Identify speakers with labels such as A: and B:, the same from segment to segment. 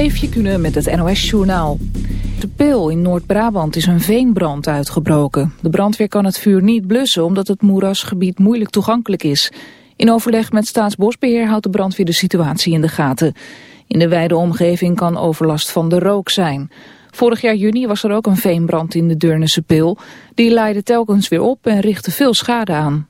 A: Eefje kunnen met het NOS-journaal. De Peel in Noord-Brabant is een veenbrand uitgebroken. De brandweer kan het vuur niet blussen omdat het moerasgebied moeilijk toegankelijk is. In overleg met Staatsbosbeheer houdt de brandweer de situatie in de gaten. In de wijde omgeving kan overlast van de rook zijn. Vorig jaar juni was er ook een veenbrand in de Deurnense Peel. Die leidde telkens weer op en richtte veel schade aan.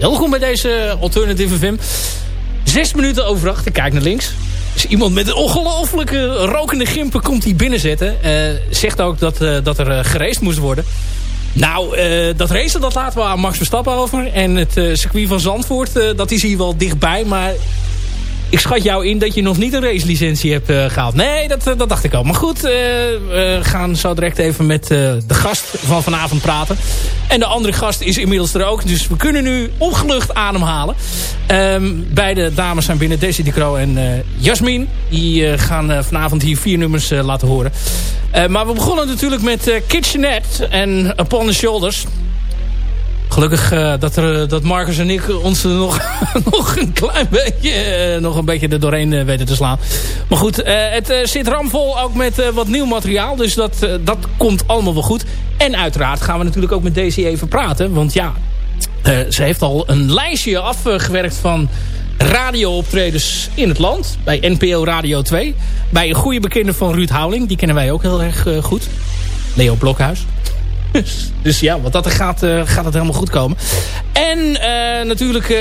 B: Welkom bij deze Alternative FM. Zes minuten over. Ik kijk naar links. Dus iemand met een ongelofelijke rokende gimpen komt hier binnenzetten. Uh, zegt ook dat, uh, dat er uh, gereest moest worden. Nou, dat racen dat laten we aan Max Verstappen over. En het circuit van Zandvoort, dat is hier wel dichtbij. Maar ik schat jou in dat je nog niet een racelicentie hebt uh, gehaald. Nee, dat, dat dacht ik al. Maar goed, uh, we gaan zo direct even met de gast van vanavond praten. En de andere gast is inmiddels er ook. Dus we kunnen nu opgelucht ademhalen. Um, beide dames zijn binnen. Desi de en Jasmin. Die gaan vanavond hier vier nummers laten horen. maar we begonnen natuurlijk met Kitchenette en Upon the Shoulders. Gelukkig uh, dat, er, dat Marcus en ik ons nog, nog een klein beetje, uh, nog een beetje er doorheen weten te slaan. Maar goed, het zit ramvol ook met wat nieuw materiaal. Dus dat, dat komt allemaal wel goed. En uiteraard gaan we natuurlijk ook met Daisy even praten. Want ja, ze heeft al een lijstje afgewerkt van radiooptredens in het land. Bij NPO Radio 2. Bij een goede bekende van Ruud Houweling. Die kennen wij ook heel erg goed. Leo Blokhuis. dus ja, wat dat er gaat, uh, gaat het helemaal goed komen. En uh, natuurlijk, uh,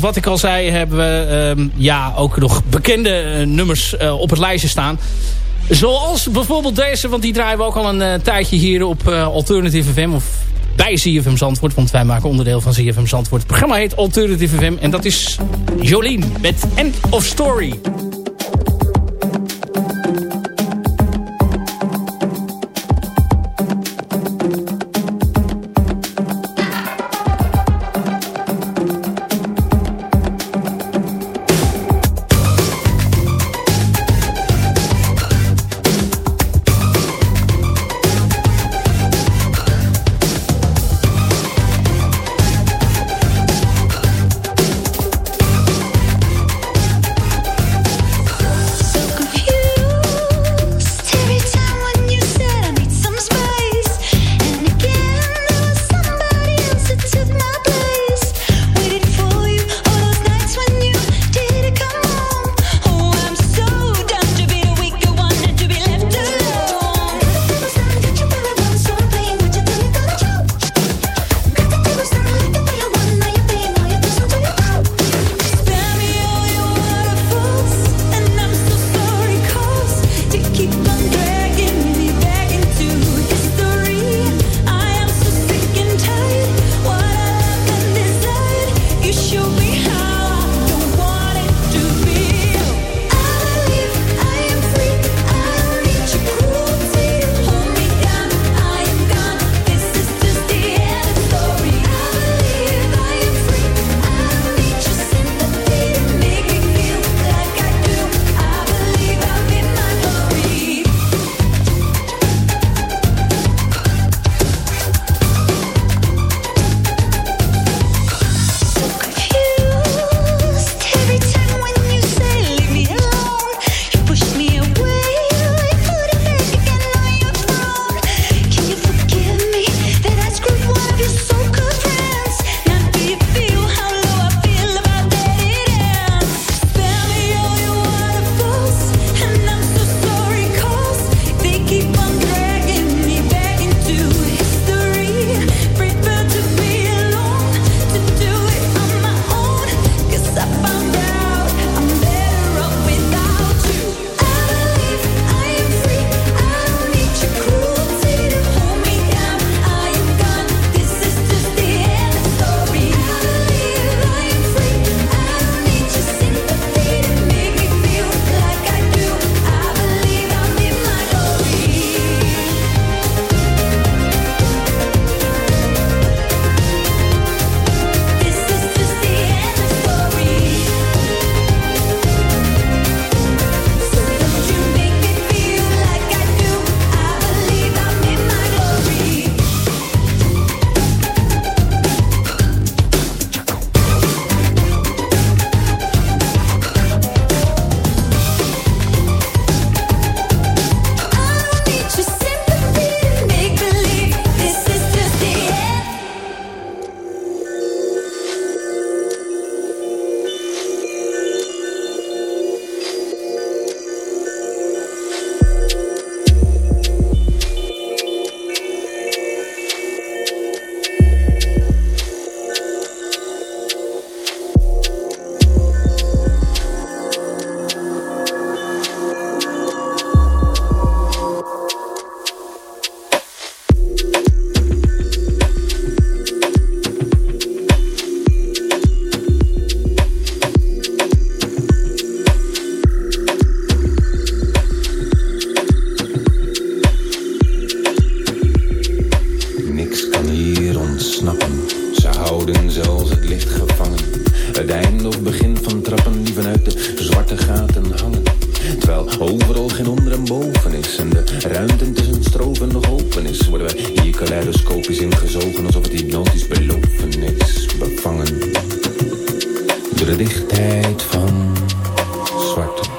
B: wat ik al zei, hebben we uh, ja, ook nog bekende nummers op het lijstje staan. Zoals bijvoorbeeld deze, want die draaien we ook al een tijdje hier op Alternative FM. Of bij ZFM Zandvoort, want wij maken onderdeel van ZFM Zandvoort. Het programma heet Alternative FM en dat is Jolien met End of Story.
C: Ze houden zelfs het licht gevangen. Het einde of begin van trappen die vanuit de zwarte gaten hangen. Terwijl overal geen onder en boven is en de ruimte tussen stroven nog open is, worden wij hier kaleidoscopisch ingezogen alsof het hypnotisch beloven is. Bevangen door de dichtheid van zwarte.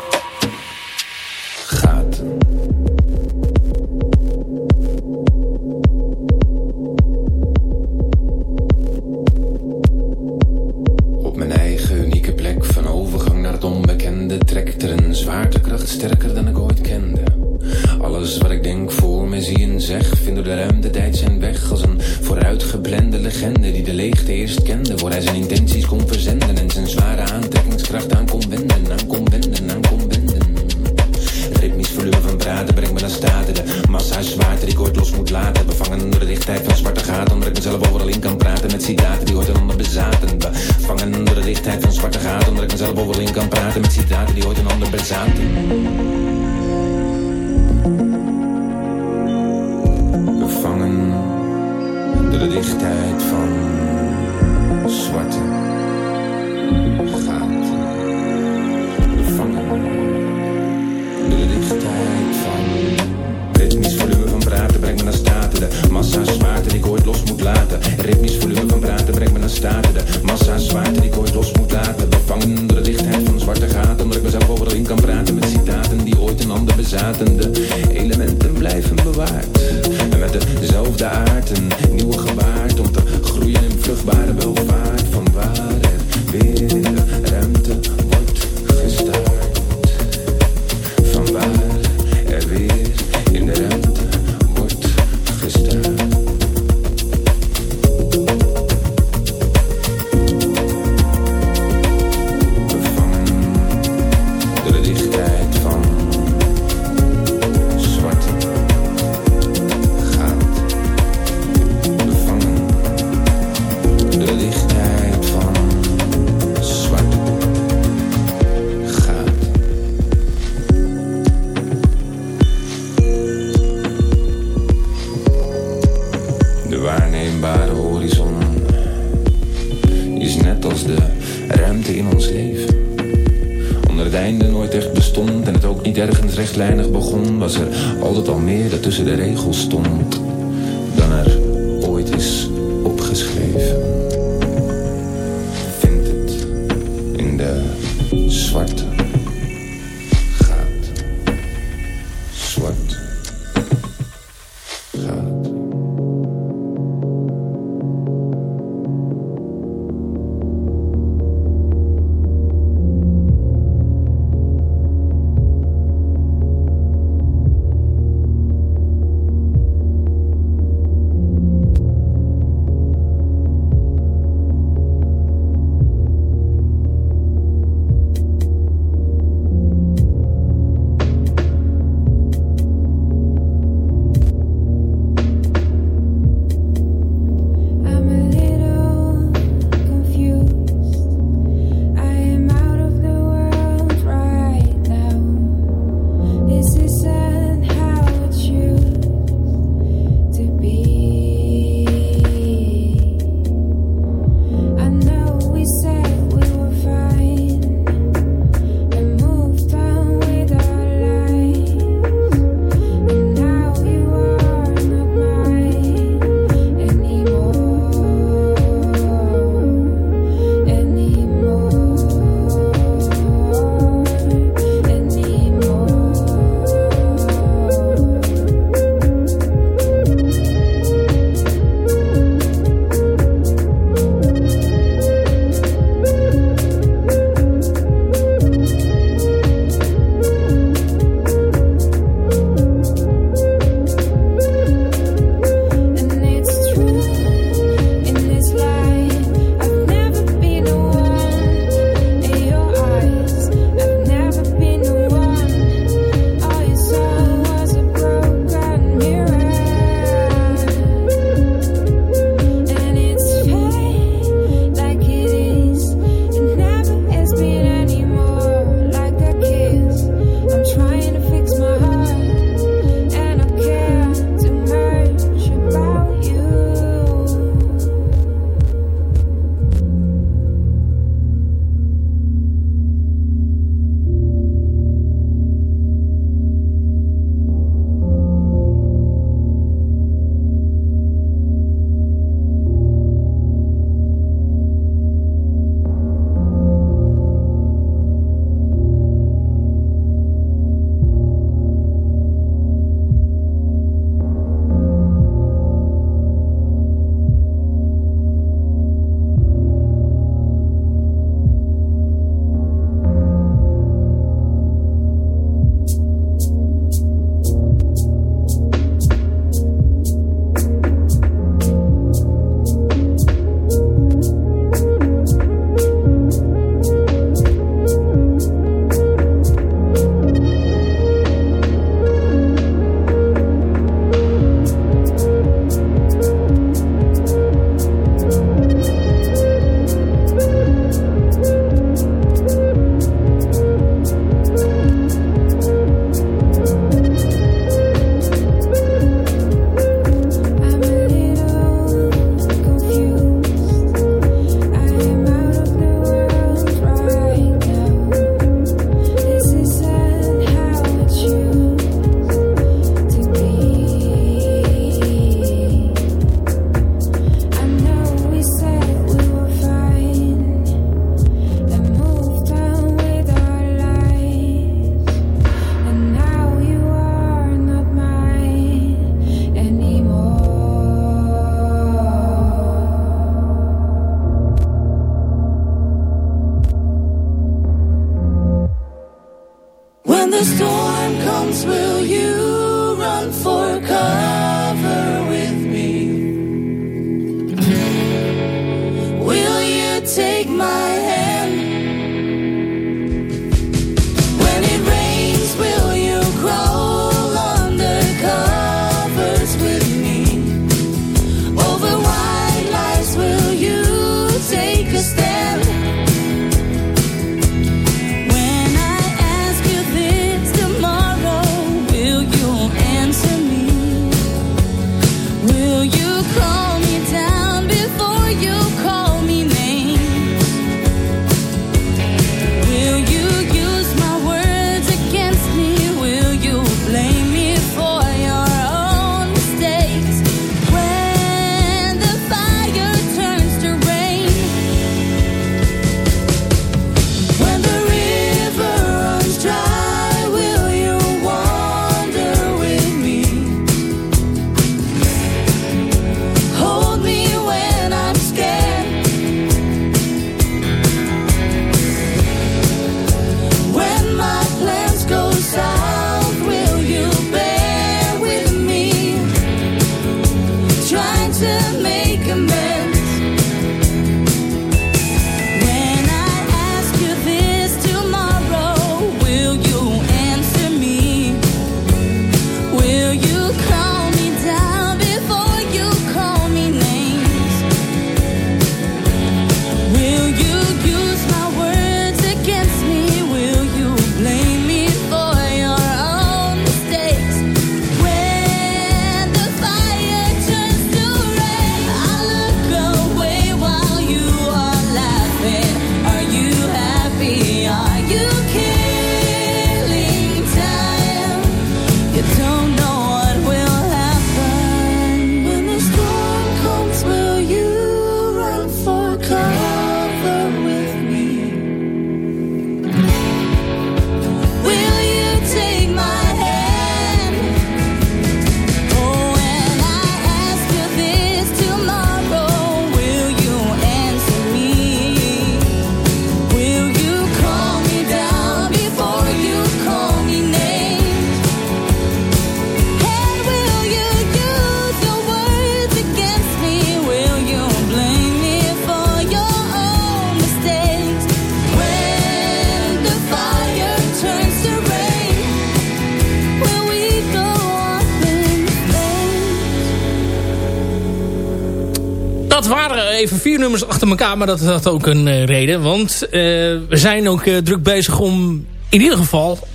B: Even vier nummers achter elkaar, maar dat had ook een reden. Want we zijn ook druk bezig om in ieder geval,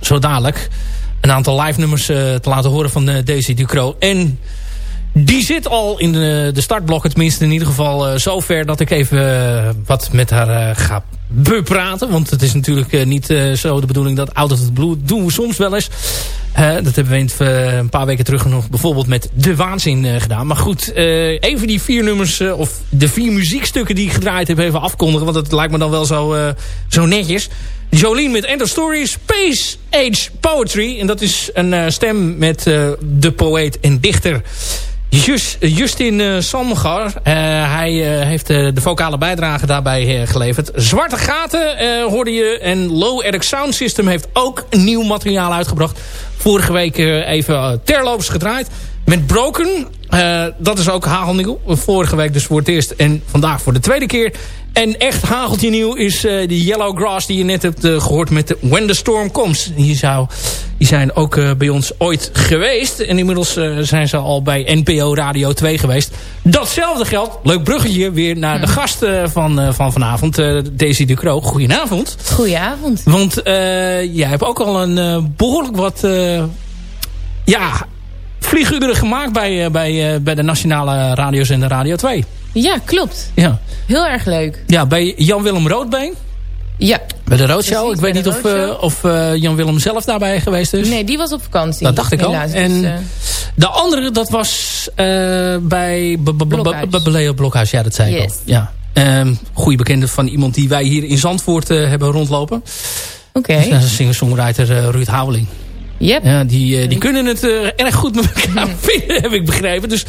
B: zo dadelijk... een aantal live nummers te laten horen van Daisy Ducro. En die zit al in de, de startblokken, tenminste in ieder geval zover dat ik even wat met haar ga bepraten. Want het is natuurlijk niet zo de bedoeling dat out of the blue doen we soms wel eens. Dat hebben we in, een paar weken terug nog bijvoorbeeld met De Waanzin gedaan. Maar goed, even die vier nummers of de vier muziekstukken die ik gedraaid heb even afkondigen. Want dat lijkt me dan wel zo, zo netjes. Jolien met End of Story, Space Age Poetry. En dat is een stem met de poëet en dichter... Just, Justin uh, Samgar, uh, hij uh, heeft de vocale bijdrage daarbij geleverd. Zwarte Gaten hoorde je en Low Eric Sound System heeft ook nieuw materiaal uitgebracht. Vorige week even terloops gedraaid. Met Broken, dat is ook hagelnieuw. Vorige week dus voor het eerst en vandaag voor de tweede keer. En echt hageltje nieuw is uh, die Yellow Grass die je net hebt uh, gehoord met de When the Storm Comes. Die, zou, die zijn ook bij ons ooit geweest. En inmiddels zijn ze al bij NPO Radio 2 geweest. Datzelfde geldt, leuk bruggetje, weer naar de gast van, van vanavond. Daisy Ducro. Goedenavond.
D: Goedenavond.
B: Want jij hebt ook al een behoorlijk wat... ja, vlieguren gemaakt bij, bij, bij de nationale radio's en de Radio 2.
D: Ja, klopt.
B: Ja.
D: Heel erg leuk.
B: Ja, bij Jan-Willem Roodbeen.
D: Ja.
B: Bij de Roadshow. Ik weet niet of, uh, of uh, Jan-Willem zelf daarbij geweest is.
D: Nee, die was op vakantie.
B: Dat dacht ik
D: al.
B: En dus, uh... de andere, dat was bij Leo Blokhuis. Ja, dat zei
D: yes.
B: ik al. Ja. Um, goede bekende van iemand die wij hier in Zandvoort hebben rondlopen.
D: Oké. Okay.
B: Dat is een singer-songwriter Ruud Houweling.
D: Yep.
B: Ja, die, die kunnen het uh, erg goed met elkaar vinden, heb ik begrepen. Dus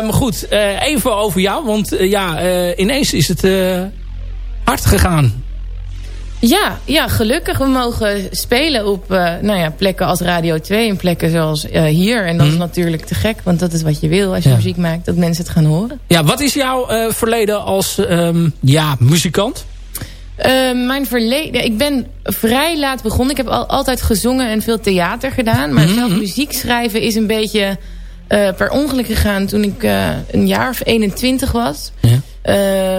B: um, goed, uh, even over jou. Want ja, ineens is het hard gegaan.
D: Ja, ja, gelukkig. We mogen spelen op nou ja, plekken als Radio 2 en plekken zoals hier. En dat is natuurlijk te gek, want dat is wat je wil als je ja. muziek maakt. Dat mensen het gaan horen.
B: Ja, wat is jouw verleden als um, ja, muzikant?
D: Uh, mijn verleden... Ik ben vrij laat begonnen. Ik heb al, altijd gezongen en veel theater gedaan. Maar mm -hmm. zelf muziek schrijven is een beetje uh, per ongeluk gegaan... toen ik uh, een jaar of 21 was.
B: Ja.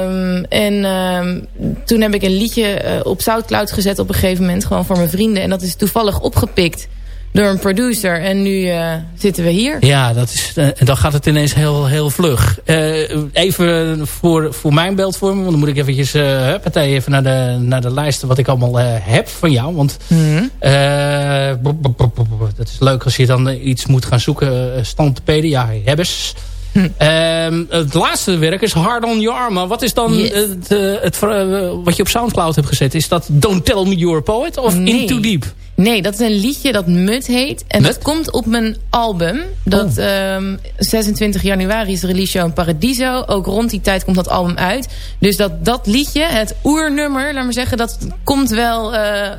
D: Um, en um, toen heb ik een liedje op Soundcloud gezet op een gegeven moment. Gewoon voor mijn vrienden. En dat is toevallig opgepikt door een producer. En nu uh, zitten we hier.
B: Ja, dat is, uh, dan gaat het ineens heel, heel vlug. Uh, even voor, voor mijn beeldvorming. Want dan moet ik eventjes partij even naar de, naar de lijsten wat ik allemaal heb van jou. Want
D: mm -hmm.
B: dat is leuk als je dan iets moet gaan zoeken. Standpedia, hebbes. Hm. Um, het laatste werk is Hard on Your Arm. Wat is dan
D: yes.
B: het, het, wat je op Soundcloud hebt gezet? Is dat Don't Tell Me You're a Poet of
D: nee.
B: Into Deep?
D: Nee, dat is een liedje dat Mut heet. En
B: Mut?
D: dat komt op mijn album. Dat
B: Oh.
D: um, 26 januari is de release show in Paradiso. Ook rond die tijd komt dat album uit. Dus dat, dat liedje, het oernummer, laat maar zeggen... dat komt wel... Uh,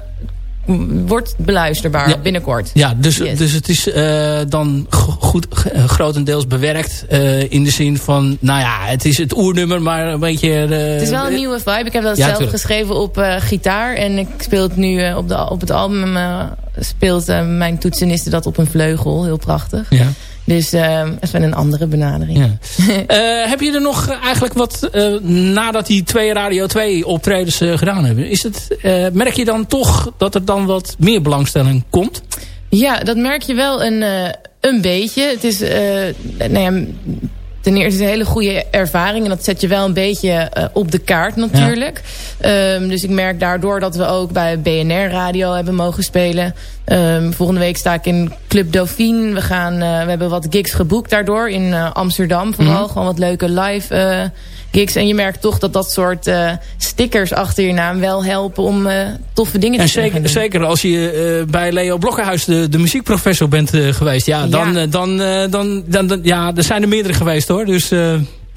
D: wordt beluisterbaar
B: Ja.
D: binnenkort.
B: Ja, dus,
D: Yes.
B: dus het is uh, dan go- goed, uh, grotendeels bewerkt. Uh, in de zin van, nou ja, het is het oernummer, maar een beetje...
D: Het is wel een nieuwe vibe. Ik heb dat
B: Ja,
D: zelf
B: tuurlijk.
D: geschreven op gitaar. En ik speel het nu op, de, op het album. Speelt mijn toetseniste dat op een vleugel. Heel prachtig.
B: Ja.
D: Dus uh, even een andere benadering.
B: Ja. uh, heb je er nog eigenlijk wat, uh, nadat die twee Radio 2 optredens uh, gedaan hebben, is het, uh, merk je dan toch dat er dan wat meer belangstelling komt?
D: Ja, dat merk je wel een, uh, een beetje. Het is, uh, nou ja, ten eerste een hele goede ervaring. En dat zet je wel een beetje uh, op de kaart natuurlijk. Ja. Um, dus ik merk daardoor dat we ook bij BNR Radio hebben mogen spelen. Um, volgende week sta ik in Club Dauphine. We, gaan, uh, we hebben wat gigs geboekt daardoor in uh, Amsterdam. Vooral mm -hmm. gewoon wat leuke live gigs. En je merkt toch dat dat soort uh, stickers achter je naam wel helpen om uh, toffe dingen
B: en
D: te
B: zeker,
D: doen.
B: zeker als je uh, bij Leo Blokkenhuis de, de muziekprofessor bent geweest. Ja, dan,
D: Ja.
B: dan, dan, dan, dan, ja, er zijn er meerdere geweest hoor. Dus,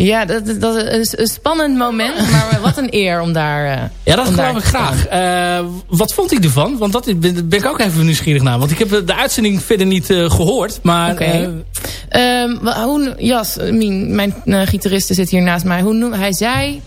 D: Ja, dat, dat is een spannend moment. Maar wat een eer om daar uh,
B: ja, dat geloof ik graag. Uh, wat vond hij ervan? Want dat ben, ben ik ook even nieuwsgierig naar. Want ik heb de uitzending verder niet uh, gehoord. Maar
D: Oké. Ehm, hoe, Jas, mijn, mijn gitariste zit hier naast mij. Hoe, noem- hij zei...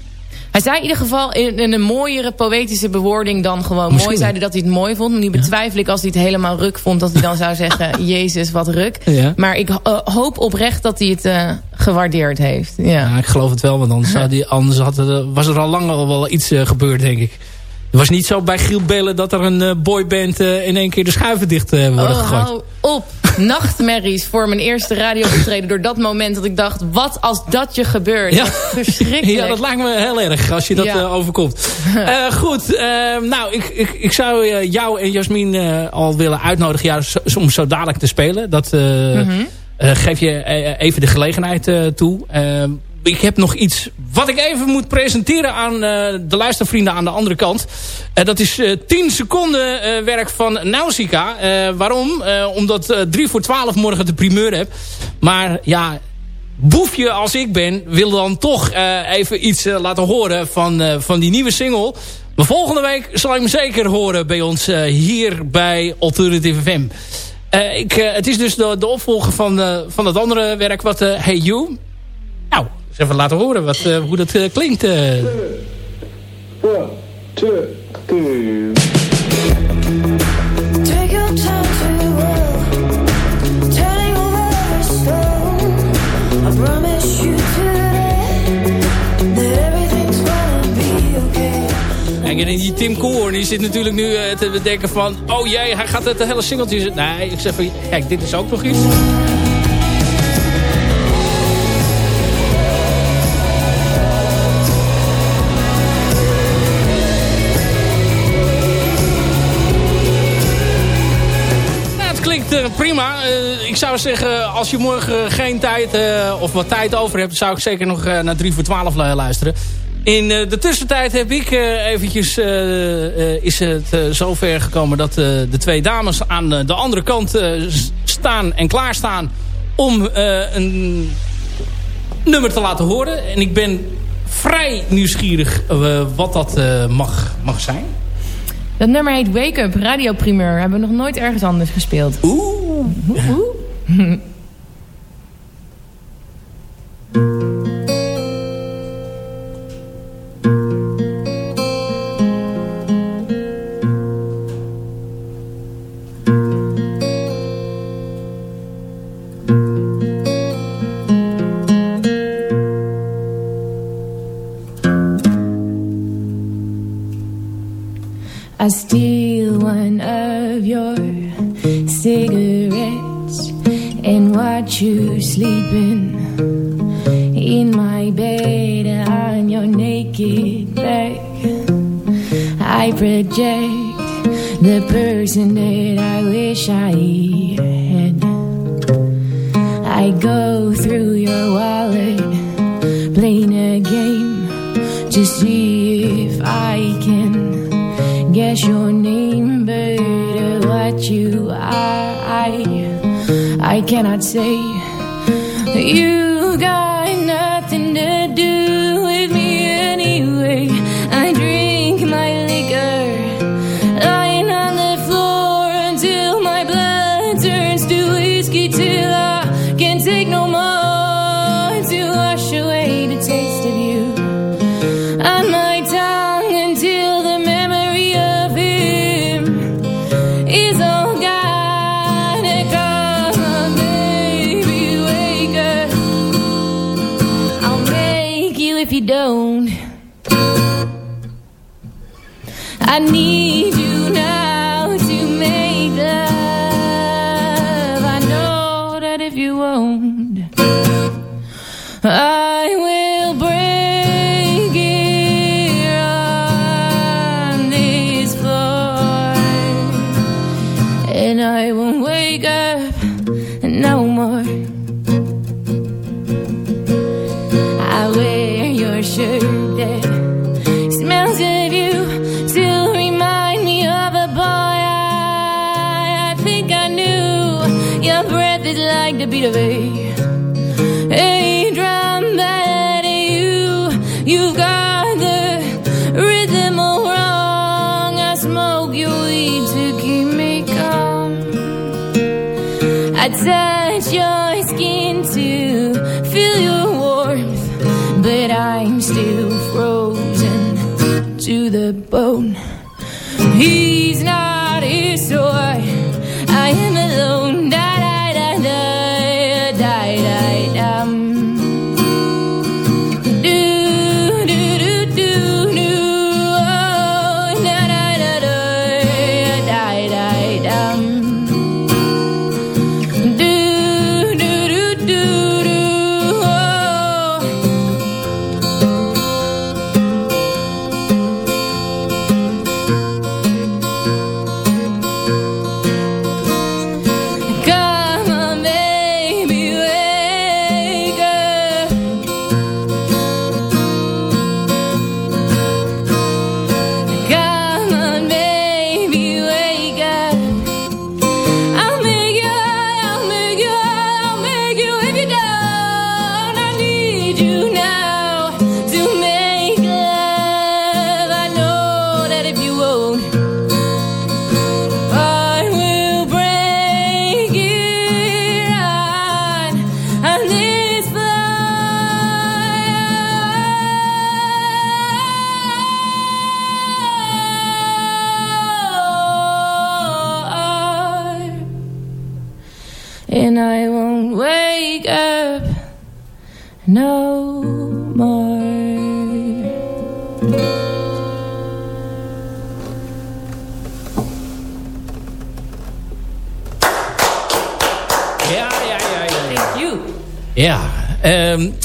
D: Hij zei in ieder geval in, in een mooiere poëtische bewoording dan gewoon
B: Misschien.
D: mooi. Zei hij dat hij het mooi vond. Nu betwijfel ik als hij het helemaal ruk vond. Dat hij dan zou zeggen, Jezus, wat ruk.
B: Ja.
D: Maar ik uh, hoop oprecht dat hij het uh, gewaardeerd heeft. Ja.
B: ja. ik geloof het wel, want anders, had die, anders had was er al lang al wel iets gebeurd, denk ik. Het was niet zo bij Giel Belen dat er een boyband in één keer de schuiven dicht worden oh, gegooid.
D: Op nachtmerries voor mijn eerste radiooptreden. Door dat moment dat ik dacht, wat als dat je gebeurt? Ja. Verschrikkelijk.
B: Ja, dat lijkt me heel erg als je dat uh, overkomt. Uh, goed, uh, nou, ik, ik, ik zou jou en Jasmin al willen uitnodigen ja, om zo dadelijk te spelen. Dat mm -hmm. geef je even de gelegenheid toe ik heb nog iets wat ik even moet presenteren aan uh, de luistervrienden aan de andere kant. Uh, dat is uh, 10 seconden werk van Nausicaa. waarom? omdat 3 voor 12 morgen de primeur heb. Maar ja, boefje als ik ben, wil dan toch even iets laten horen van, van die nieuwe single. Maar volgende week zal ik hem zeker horen bij ons hier bij Alternative FM. ik, het is dus de, de opvolger van, van het andere werk wat Hey You. Nou, eens even laten horen wat, uh, hoe dat uh, klinkt. Uh. One, two, three. Take your time to Telling over stone I promise you today That everything's gonna be okay en die Tim Koorn die zit natuurlijk nu te bedenken van... Oh jee, hij gaat het hele singeltje... Nee, ik zeg van... Kijk, dit is ook nog iets. Prima. Uh, ik zou zeggen, als je morgen geen tijd uh, of wat tijd over hebt... zou ik zeker nog uh, naar 3 voor 12 luisteren. In de tussentijd heb ik eventjes... is het zover gekomen dat de twee dames aan de andere kant staan en klaarstaan... om een nummer te laten horen. En ik ben vrij nieuwsgierig wat dat mag, mag zijn.
D: Dat nummer heet Wake Up, radioprimeur. Hebben we nog nooit ergens anders gespeeld.
B: Oeh. Oeh. oeh.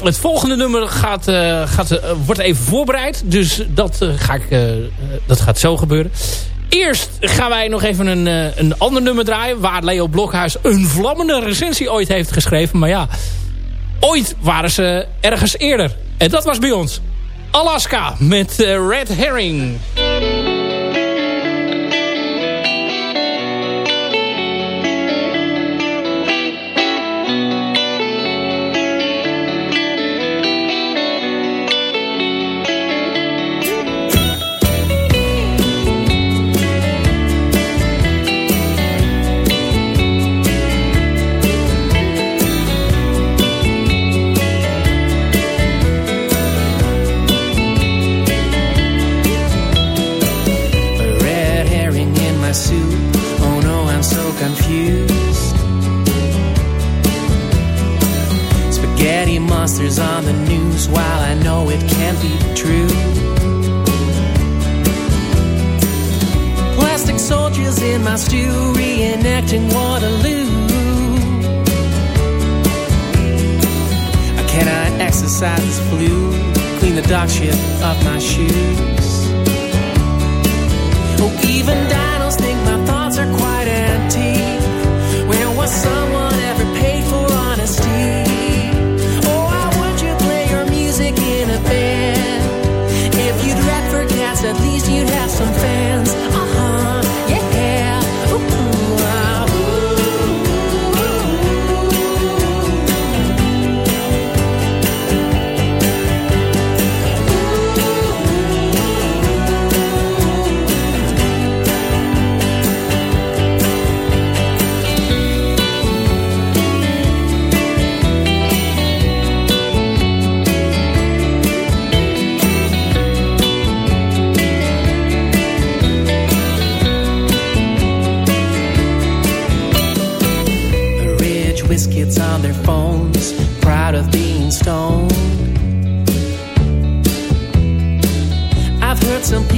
B: het volgende nummer gaat, eh, gaat, eh, wordt even voorbereid. Dus dat, eh, ga ik, dat gaat zo gebeuren. Eerst gaan wij nog even een, een ander nummer draaien... waar Leo Blokhuis een vlammende recensie ooit heeft geschreven. Maar ja, ooit waren ze ergens eerder. En dat was bij ons. Alaska met Red Herring.
E: The dark shit off my shoes. Oh, even dinos think my thoughts are quite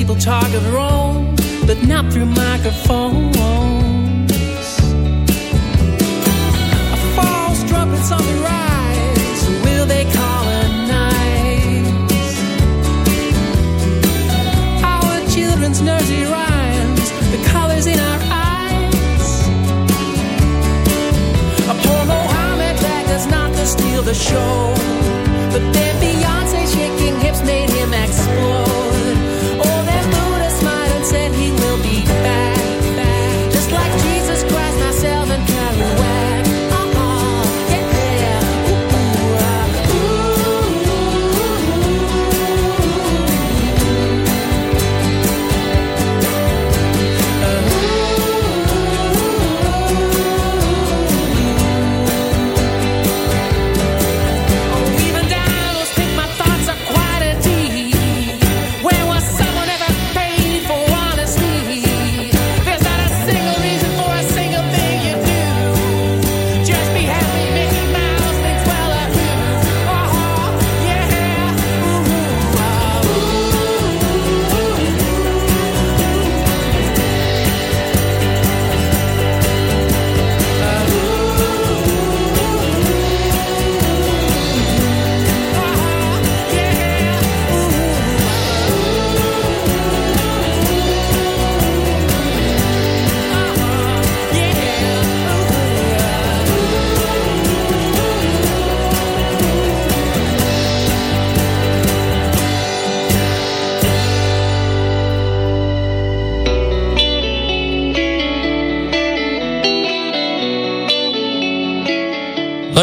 E: people talk of own, but not through microphones. A false trumpets on the rise, will they colonize? Our children's nursery rhymes, the colors in our eyes. A poor Mohammed begged us not to steal the show. But then Beyonce shaking hips made him explode.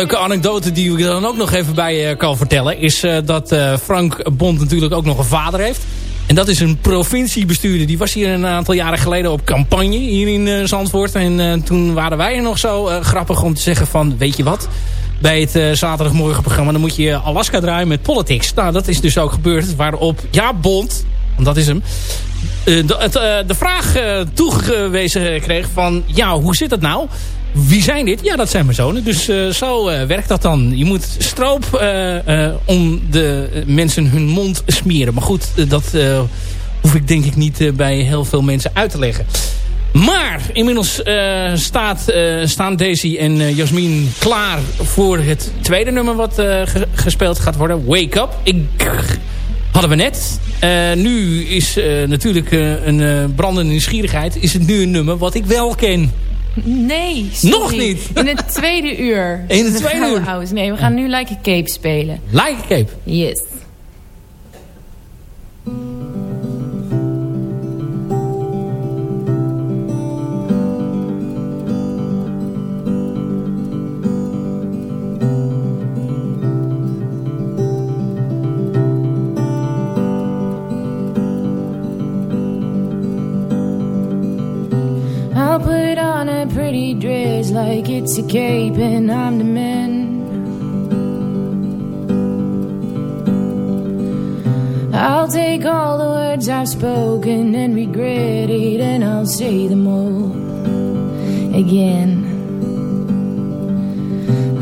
B: Leuke anekdote die ik dan ook nog even bij eh, kan vertellen... is eh, dat eh, Frank Bond natuurlijk ook nog een vader heeft. En dat is een provinciebestuurder. Die was hier een aantal jaren geleden op campagne hier in Zandvoort. En toen waren wij er nog zo grappig om te zeggen van... weet je wat, bij het eh, zaterdagmorgenprogramma... dan moet je Alaska draaien met politics. Nou, dat is dus ook gebeurd. Waarop, ja, Bond, want dat is hem... de, de vraag toegewezen kreeg van... Ja, hoe zit dat nou? Wie zijn dit? Ja, dat zijn mijn zonen. Dus eh, zo eh, werkt dat dan. Je moet stroop eh, om de mensen hun mond smeren. Maar goed, dat hoef ik denk ik niet bij heel veel mensen uit te leggen. Maar inmiddels staat, staan Daisy en Jasmin klaar voor het tweede nummer wat ge- gespeeld gaat worden. Wake Up. Ik, hadden we net. Nu is natuurlijk een brandende nieuwsgierigheid. Is het nu een nummer wat ik wel ken.
F: Nee, sorry.
B: Nog niet.
F: In het tweede uur.
B: In het
F: De
B: tweede uur.
F: Nee, we gaan nu Like a Cape spelen.
B: Like a Cape.
F: Yes. Like it's a cape and I'm the man. I'll take all the words I've spoken and regret it, and I'll say them all again.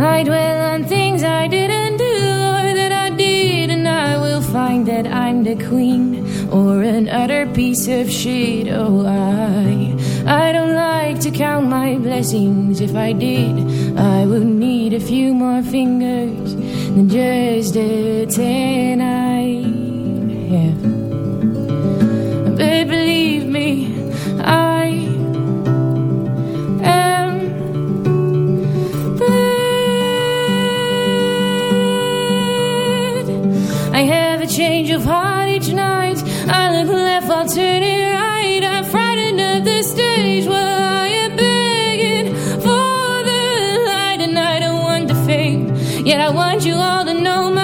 F: I dwell on things I didn't do or that I did, and I will find that I'm the queen or an utter piece of shit. Oh, I, I don't like to count my blessings. If I did, I would need a few more fingers than just the ten I have. But believe me, I am. I have a change of heart each night. I look left, I'll turn it Yet I want you all to know my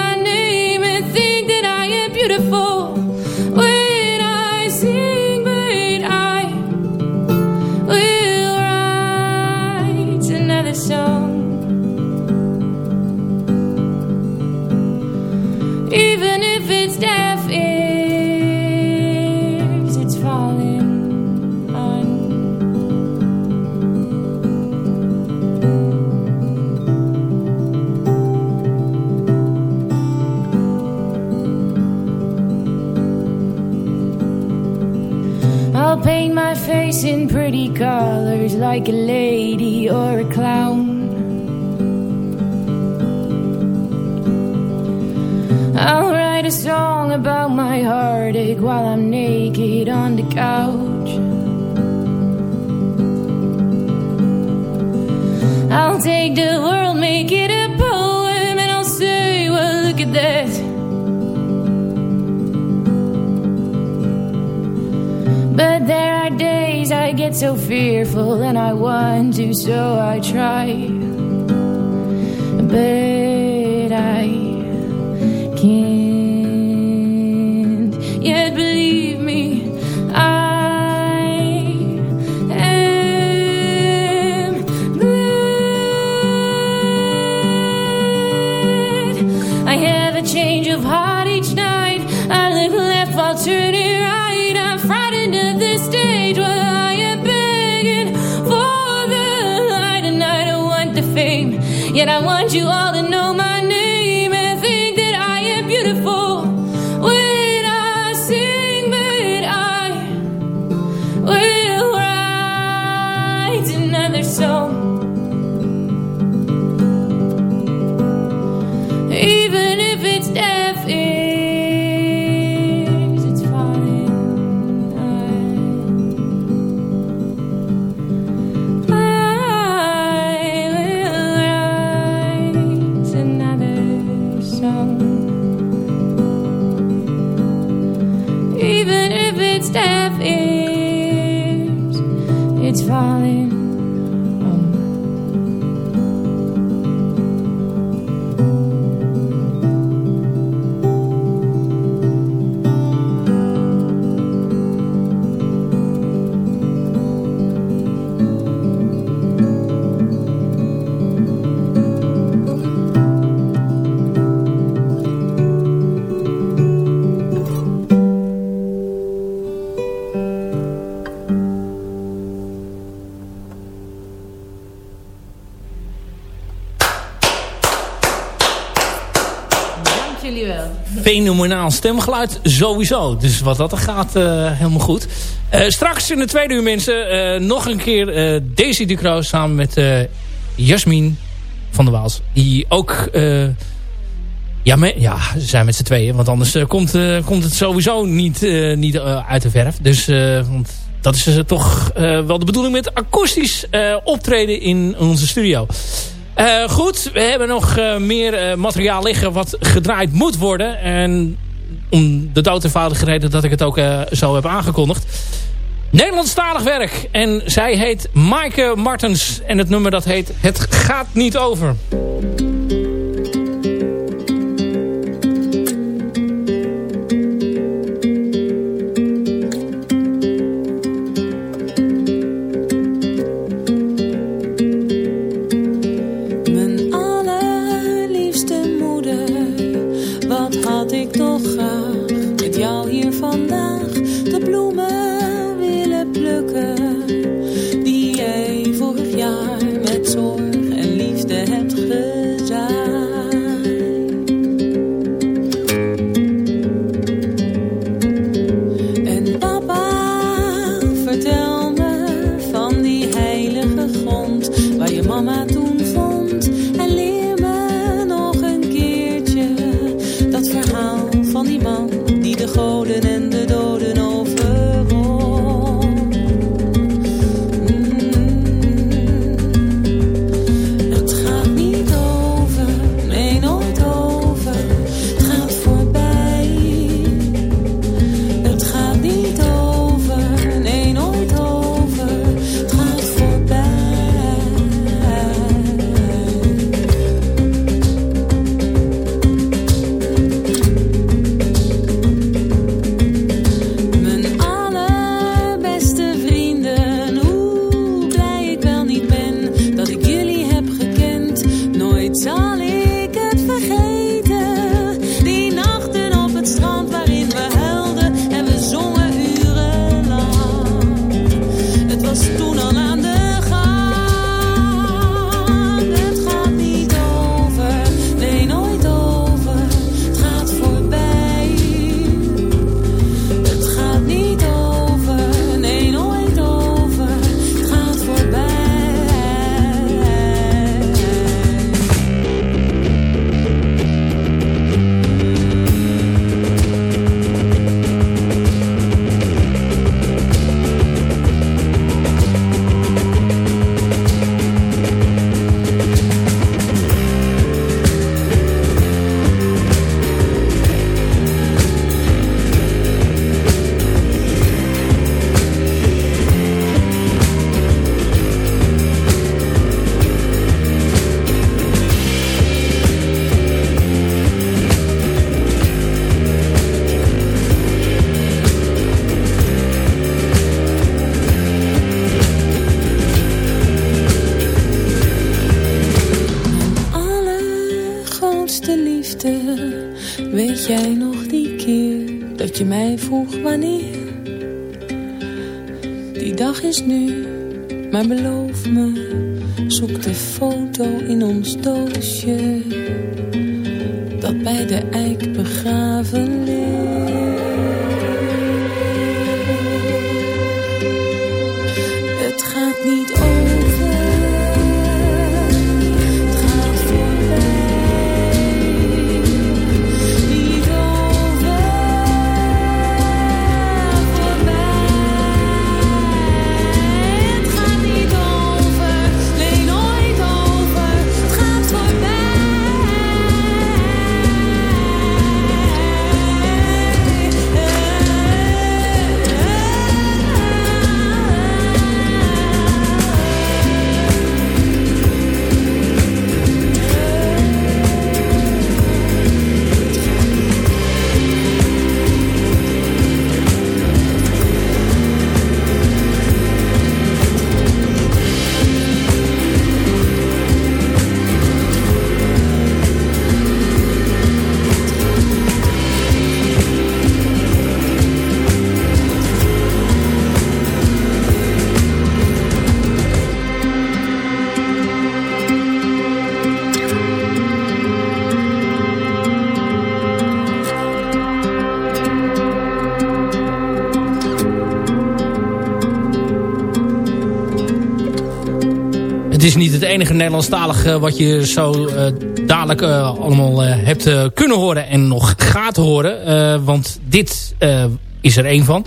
G: fenomenaal stemgeluid sowieso. Dus wat dat er gaat, helemaal goed. straks in de tweede uur mensen nog een keer Daisy Ducro samen met Jasmin van der Waals. Die ook... ja, ja, ze zijn met z'n tweeën. Want anders komt, komt het sowieso niet, niet uit de verf. Dus want dat is toch wel de bedoeling met akoestisch optreden in onze studio. Uh, goed, we hebben nog uh, meer uh, materiaal liggen wat gedraaid moet worden. En om de dood eenvoudige reden dat ik het ook zo heb aangekondigd. Nederlandstalig werk. En zij heet Maaike Martens. En het nummer dat heet Het gaat niet over.
B: tremble het is niet het enige Nederlandstalige wat je zo uh, dadelijk uh, allemaal hebt kunnen horen en nog gaat horen. want dit is er één van.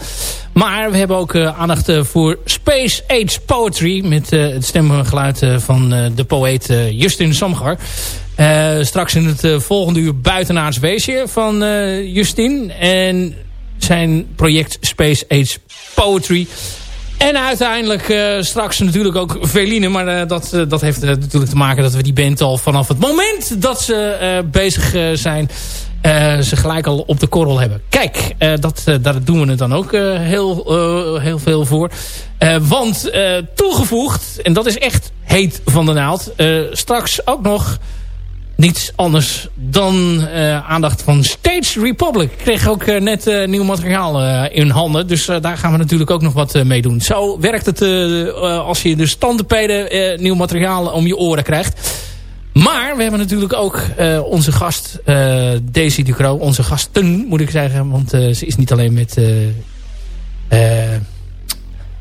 B: Maar we hebben ook aandacht voor Space Age Poetry met het stemgeluid van de poëet Justin Samgar. straks in het volgende uur buitenaards weesje van Justin. En zijn project Space Age Poetry. En uiteindelijk uh, straks natuurlijk ook Veline. Maar uh, dat, uh, dat heeft natuurlijk te maken dat we die band al vanaf het moment dat ze bezig zijn... ze gelijk al op de korrel hebben. Kijk, dat, daar doen we het dan ook heel, heel veel voor. want toegevoegd, en dat is echt heet van de naald... straks ook nog niets anders dan uh, aandacht van Stage Republic. Ik kreeg ook uh, net uh, nieuw materiaal in handen. Dus daar gaan we natuurlijk ook nog wat mee doen. Zo werkt het als je de standenpeden nieuw materiaal om je oren krijgt. Maar we hebben natuurlijk ook onze gast Daisy Ducro. Onze gasten moet ik zeggen. Want ze is niet alleen met...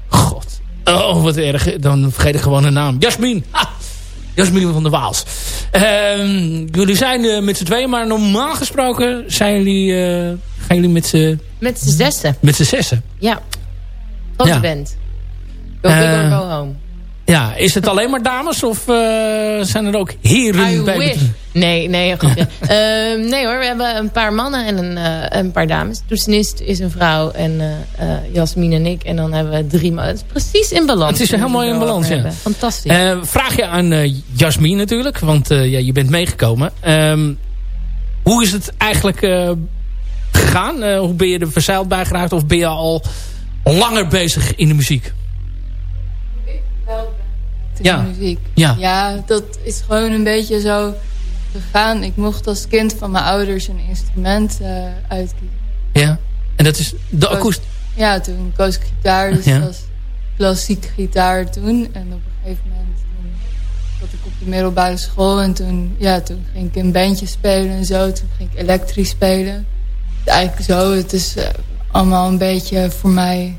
B: God. Oh, wat erg. Dan vergeet ik gewoon een naam. Jasmin. Ha! Jasmine van der Waals. Uh, jullie zijn uh, met z'n tweeën, maar normaal gesproken zijn jullie, uh, gaan jullie met z'n...
D: Met z'n zessen.
B: Met z'n zessen.
D: Ja. Grote ja. band. Go big or go home.
B: Ja, is het alleen maar dames of uh, zijn er ook heren
D: I
B: bij?
D: Wish. Nee, nee, uh, nee hoor, we hebben een paar mannen en een, uh, een paar dames. Toetsenist is een vrouw en Jasmine en ik. En dan hebben we drie mannen. Het is precies in balans.
B: Het is heel mooi in balans, ja.
D: Fantastisch.
B: vraag je aan Jasmine natuurlijk, want ja, je bent meegekomen. Um, hoe is het eigenlijk gegaan? hoe ben je er verzeild bij geraakt of ben je al langer bezig in de muziek?
H: Ja. muziek.
B: Ja.
H: ja, dat is gewoon een beetje zo gegaan. Ik mocht als kind van mijn ouders een instrument uh, uitkiezen.
B: Ja, en dat is de akoest...
H: Ja, toen koos ik gitaar, dus ja. dat was klassiek gitaar toen. En op een gegeven moment toen zat ik op de middelbare school. En toen, ja, toen ging ik in bandjes spelen en zo. Toen ging ik elektrisch spelen. Eigenlijk zo, het is uh, allemaal een beetje voor mij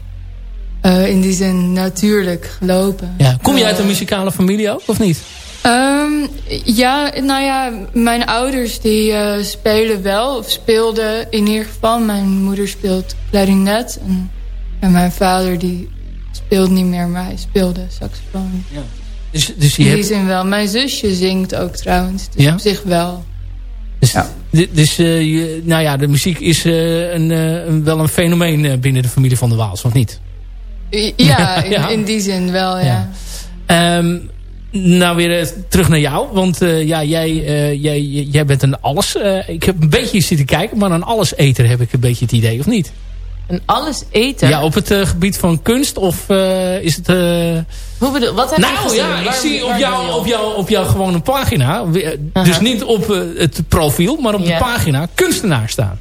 H: uh, in die zin natuurlijk gelopen.
B: Ja. Kom je uit een muzikale familie ook, of niet?
H: Um, ja, nou ja, mijn ouders die uh, spelen wel, of speelden in ieder geval. Mijn moeder speelt klarinet en, en mijn vader die speelt niet meer, maar hij speelde saxofoon.
B: Ja. Dus, dus je
H: in die
B: hebt...
H: zin wel. Mijn zusje zingt ook trouwens, dus
B: ja?
H: op zich wel.
B: Dus, ja. dus uh, je, nou ja, de muziek is uh, een, een, wel een fenomeen binnen de familie van de Waals, of niet?
H: Ja, in, ja. in die zin wel, ja.
B: ja. Um, nou weer uh, terug naar jou. Want uh, ja, jij, uh, jij, jij bent een alles. ik heb een beetje zitten kijken. Maar een alleseter heb ik een beetje het idee, of niet?
D: Een alleseter?
B: Ja, op het gebied van kunst. Of is het...
D: Hoe bedoel, wat heb
B: nou,
D: je gezien?
B: ja, ik zie op jou, op, jou, op jou gewoon een pagina. -huh. Dus niet op het profiel, maar op de pagina kunstenaar staan.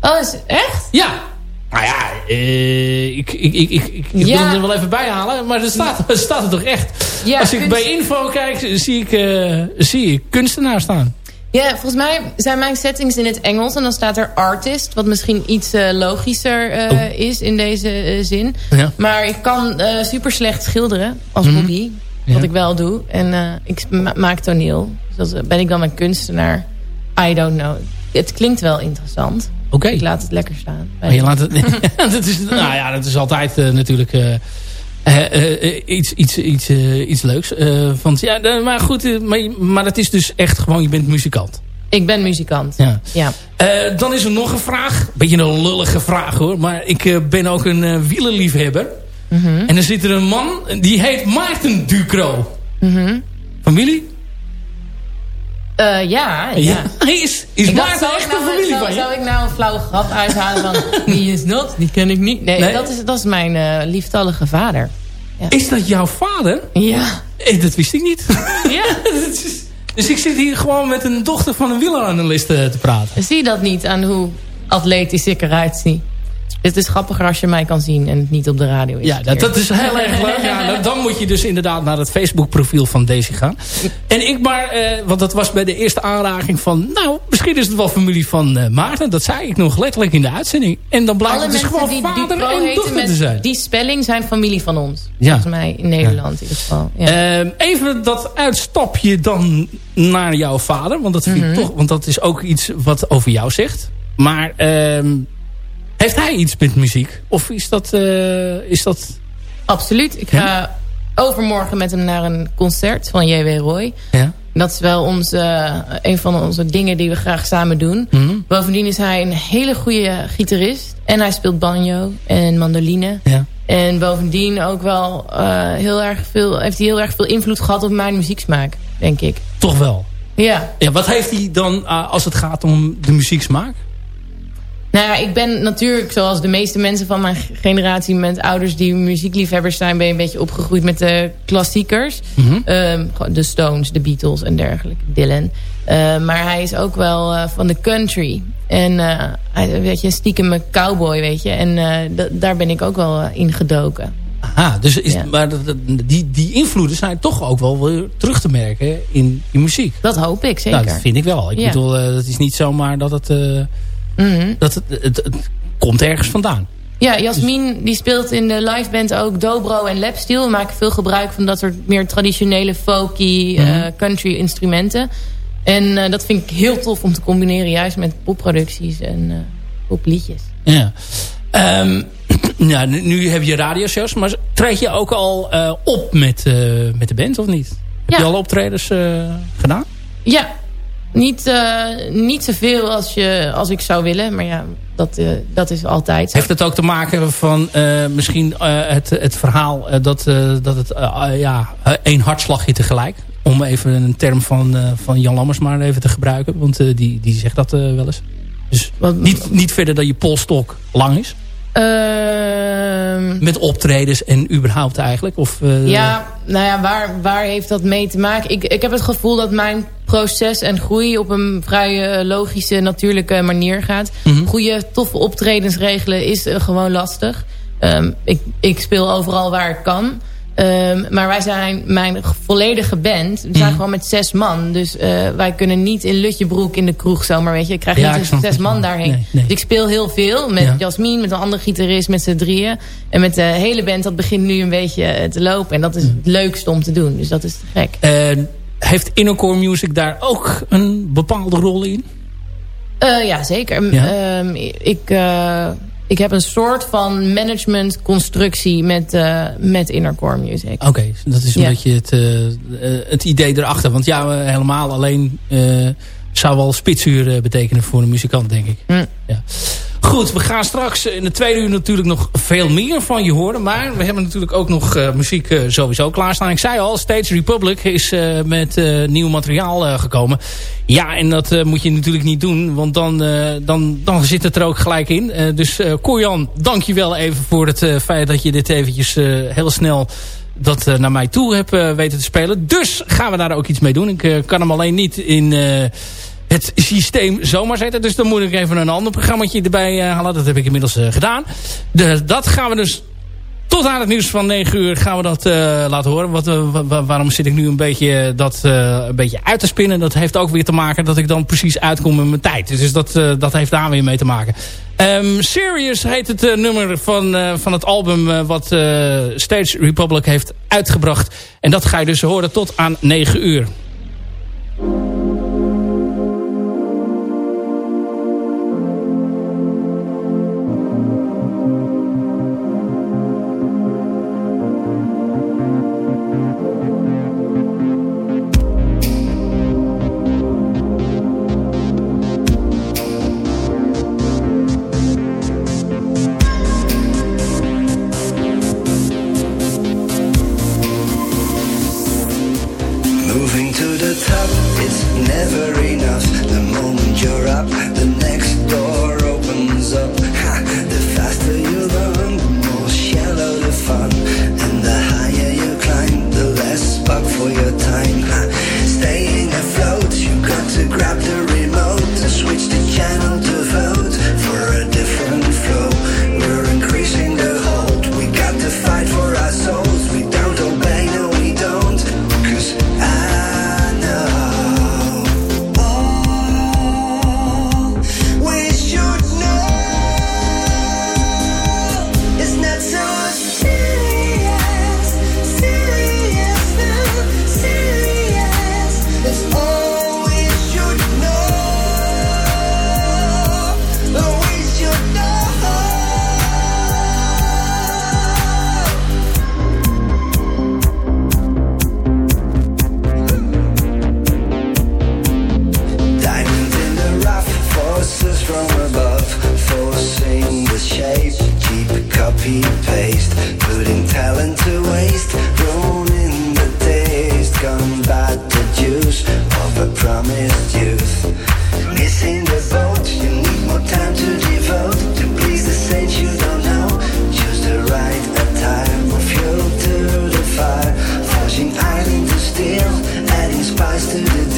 D: Oh, is echt?
B: Ja. Nou ja, uh, ik, ik, ik, ik, ik ja. wil hem er wel even bij halen. Maar er staat, er staat er toch echt. Ja, Als ik kunst... bij info kijk, zie ik, uh, zie ik kunstenaar staan.
D: Ja, volgens mij zijn mijn settings in het Engels. En dan staat er artist. Wat misschien iets uh, logischer oh. is in deze zin.
B: Ja.
D: Maar ik kan super slecht schilderen als mm -hmm. hobby. Wat ik wel doe. En ik ma maak toneel. Dus dat, ben ik dan een kunstenaar? I don't know. Het klinkt wel interessant.
B: Oké. Okay.
D: Ik laat het lekker staan.
B: Maar je laat het, dat is, nou ja, dat is altijd uh, natuurlijk uh, uh, iets, iets, iets, iets leuks. want, ja, maar goed, maar, maar het is dus echt gewoon, je bent muzikant.
D: Ik ben muzikant,
B: ja.
D: ja.
B: dan is er nog een vraag. Beetje een lullige vraag hoor. Maar ik ben ook een wielerliefhebber.
D: Mm -hmm.
B: En er zit er een man, die heet Maarten Ducro.
D: Mm -hmm.
B: Familie?
D: Uh, ja, ja.
B: Hij is, is Maarten echt
D: nou,
B: een familie
D: zou,
B: van je?
D: Zou ik nou een flauwe grap uithalen van... wie is dat? Die ken ik niet. Nee, nee. Dat, is, dat is mijn uh, lieftallige vader.
B: Ja. Is dat jouw vader?
D: Ja.
B: Eh, dat wist ik niet.
D: Ja.
B: dus ik zit hier gewoon met een dochter van een wieleranalist te praten.
D: Zie je dat niet aan hoe atletisch ik eruit zie? Het is grappiger als je mij kan zien en het niet op de radio is.
B: Ja, dat, dat is heel erg leuk. Ja, dan- dan moet je dus inderdaad naar het Facebook profiel van Daisy gaan. En ik maar, eh, want dat was bij de eerste aanraking van... Nou, misschien is het wel familie van eh, Maarten. Dat zei ik nog letterlijk in de uitzending. En dan blijkt
D: Alle
B: het dus gewoon
D: die
B: vader
D: Dupro
B: en dochter te zijn.
D: die spelling zijn familie van ons.
B: Ja.
D: Volgens mij in Nederland in ieder geval. Ja.
B: Ehm, even dat uitstapje dan naar jouw vader. Want dat, vind
D: Mhm.
B: ik toch, want dat is ook iets wat over jou zegt. Maar ehm, heeft hij iets met muziek? Of is dat... eh, is dat
D: Absoluut. Ik ga overmorgen met hem naar een concert van J.W. Roy.
B: ja?
D: Dat is wel onze, een van onze dingen die we graag samen doen.
B: Mhm.
D: Bovendien is hij een hele goede gitarist. En hij speelt banjo en mandoline.
B: ja.
D: En bovendien ook wel eh, heel erg veel, heeft hij heel erg veel invloed gehad op mijn muzieksmaak, denk ik.
B: Toch wel.
D: Ja.
B: Ja, wat heeft hij dan eh, als het gaat om de muzieksmaak?
D: Nou ja, ik ben natuurlijk, zoals de meeste mensen van mijn generatie... met ouders die muziekliefhebbers zijn... ben je een beetje opgegroeid met de klassiekers.
B: Mhm.
D: Ehm, de Stones, de Beatles en dergelijke. Dylan. Eh, maar hij is ook wel eh, van de country. En eh, hij, weet je, stiekem een cowboy, weet je. En eh, daar ben ik ook wel in gedoken.
B: Aha, dus is,
D: Ja.
B: maar dat- dat- die, die invloeden zijn toch ook wel weer terug te merken in je muziek.
D: Dat hoop ik zeker.
B: Nou, dat vind ik wel. Ik
D: Ja.
B: bedoel, het is niet zomaar dat het,
D: Mhm.
B: dat het, het, het komt ergens vandaan.
D: Ja, Jasmin die speelt in de liveband ook dobro en lapsteel. We maken veel gebruik van dat soort meer traditionele folky eh,
B: Mhm.
D: country instrumenten. En eh, dat vind ik heel tof om te combineren juist met popproducties en eh, popliedjes.
B: Ja. Ja, nu, heb je radioshows, maar treed je ook al op met, met de band of niet? Heb
D: Ja.
B: je al optredens gedaan?
D: Ja, niet, eh, niet zoveel als, je, als ik zou willen. Maar ja, dat, eh, dat is altijd.
B: Heeft het ook te maken van eh, misschien het, het verhaal dat, dat het eh, ja, één hartslagje tegelijk? Om even een term van, van Jan Lammers maar even te gebruiken. Want die, die zegt dat wel eens. Dus
D: Wat-
B: niet, niet verder dan je polstok lang is.
D: Ehm,
B: Met optredens en überhaupt eigenlijk. Of,
D: Ja, nou ja, waar, waar heeft dat mee te maken? Ik, ik heb het gevoel dat mijn proces en groei op een vrij eh, logische, natuurlijke manier gaat.
B: Mhm.
D: Goede, toffe optredens regelen is eh, gewoon lastig. Ehm, ik, ik speel overal waar ik kan. Ehm, maar wij zijn mijn volledige band. We zijn
B: Mhm.
D: gewoon met zes man. Dus eh, wij kunnen niet in Lutjebroek in de kroeg zomaar, weet je. Ik krijg
B: Ja,
D: niet zes man daarheen.
B: Nee, nee.
D: Dus ik speel heel veel met
B: Ja.
D: Jasmin, met een andere gitarist, met z'n drieën. En met de hele band, dat begint nu een beetje te lopen. En dat is het leukste om te doen. Dus dat is te gek.
B: Heeft Innercore Music daar ook een bepaalde rol in?
D: Eh, ja, zeker.
B: Ja?
D: Ehm, ik, eh, ik heb een soort van managementconstructie met, eh met Innercore Music.
B: Oké, dat is een
D: Ja.
B: beetje het, het idee erachter. Want ja, helemaal alleen zou wel spitsuur betekenen voor een muzikant, denk ik.
D: Hm.
B: Ja. Goed, we gaan straks in de tweede uur natuurlijk nog veel meer van je horen. Maar we hebben natuurlijk ook nog eh, muziek eh, sowieso klaarstaan. Ik zei al, States Republic is eh, met nieuw materiaal gekomen. Ja, en dat moet je natuurlijk niet doen. Want dan, dan, dan zit het er ook gelijk in. Dus Corjan, dank je wel even voor het feit dat je dit eventjes heel snel dat naar mij toe hebt weten te spelen. Dus gaan we daar ook iets mee doen. Ik kan hem alleen niet in het systeem zomaar zetten. Dus dan moet ik even een ander programmaatje erbij eh, halen. Dat heb ik inmiddels eh, gedaan. De, dat gaan we dus tot aan het nieuws van 9 uur gaan we dat eh, laten horen. Waarom zit ik nu een beetje, dat, een beetje uit te spinnen? Dat heeft ook weer te maken dat ik dan precies uitkom met mijn tijd. Dus dat, dat heeft daar weer mee te maken. Ehm Serious heet het nummer van, van het album wat Stage Republic heeft uitgebracht. En dat ga je dus horen tot aan 9 uur.
I: faster.